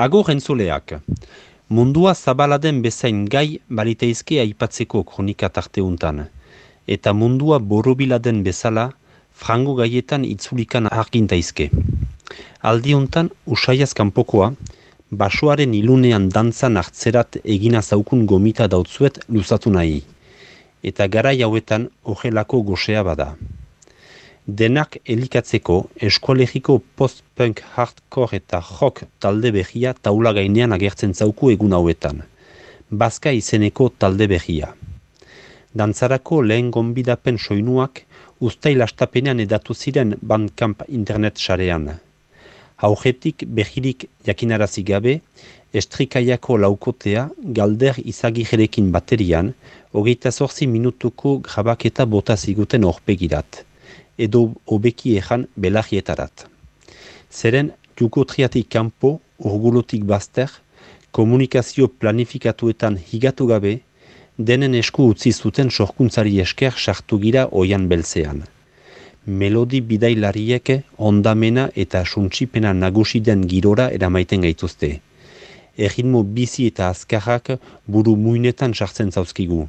Ago rentzuleak, mundua zabaladen bezain gai baliteizke aipatzeko kronika tarteuntan, eta mundua borobiladen bezala frango gaietan itzulikan argintaizke. Aldiuntan, usaiaz kanpokoa, basoaren ilunean dantzan hartzerat egina zaukun gomita dautzuet luzatu nahi, eta gara hauetan ogelako gosea bada. Denak elikatzeko eskolegiko post-punk hardcore eta rock talde behia taula gainean agertzen zauku egun hauetan. Bazka izeneko talde behia. Dantzarako lehen gonbidapen soinuak ustail astapenean edatu ziren Bandcamp internet sarean. Haugetik behirik jakinarazi gabe, estrikaiako laukotea galder izagirekin baterian, hogeita zorzi minutuko grabaketa bota ziguten horpegirat edo hobeki ejan belagietarat. Zeren, jukotriatik kanpo, urgulotik bazter, komunikazio planifikatuetan higatu gabe, denen esku utzi zuten sorkuntzari esker sartu gira oian belzean. Melodi bidailariek ondamena eta suntsipena nagusi den girora eramaiten gaituzte. Erritmo bizi eta azkarrak buru muinetan sartzen zauzkigu.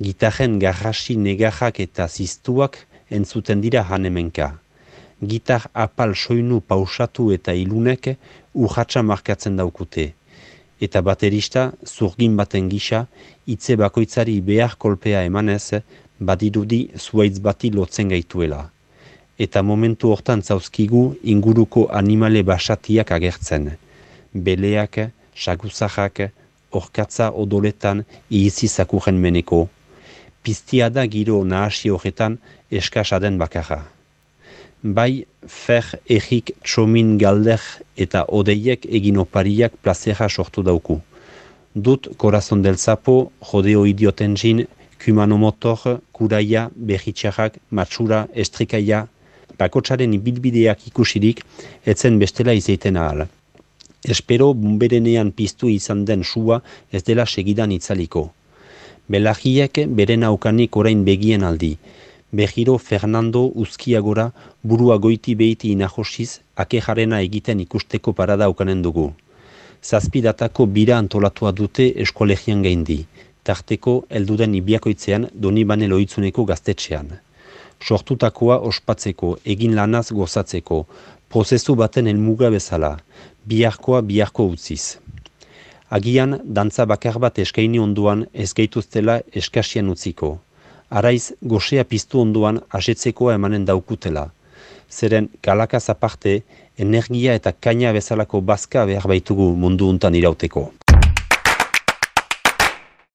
Gitarren garrasi negarrak eta ziztuak entzuten dira hanemenka. Gitar apal soinu pausatu eta ilunek urratsa markatzen daukute. Eta baterista, zurgin baten gisa, itze bakoitzari behar kolpea emanez, badirudi zuaitz bati lotzen gaituela. Eta momentu hortan zauzkigu inguruko animale basatiak agertzen. Beleak, saguzahak, orkatza odoletan iizizakuren meneko, piztia da giro nahasi horretan eskasa den bakarra. Bai, fer, egik, txomin, galder eta odeiek egin opariak plazera sortu dauku. Dut korazon del zapo, jodeo idioten zin, kumano motor, kuraia, behitxarrak, matxura, estrikaia, bakotsaren ibilbideak ikusirik, etzen bestela izaiten ahal. Espero, bumberenean piztu izan den sua ez dela segidan itzaliko. Belagiek beren aukanik orain begien aldi. Behiro Fernando Uzkiagora burua goiti behiti inahosiz akejarena egiten ikusteko parada aukanen dugu. Zazpidatako bira antolatua dute eskolegian gaindi. Tarteko elduden ibiakoitzean doni bane loitzuneko gaztetxean. Sortutakoa ospatzeko, egin lanaz gozatzeko, prozesu baten helmuga bezala, biharkoa biharko utziz. Agian, dantza bakar bat eskaini onduan ez gaituztela eskasian utziko. Araiz, gosea piztu onduan asetzekoa emanen daukutela. Zeren, kalakaz aparte, energia eta kaina bezalako bazka behar baitugu mundu untan irauteko.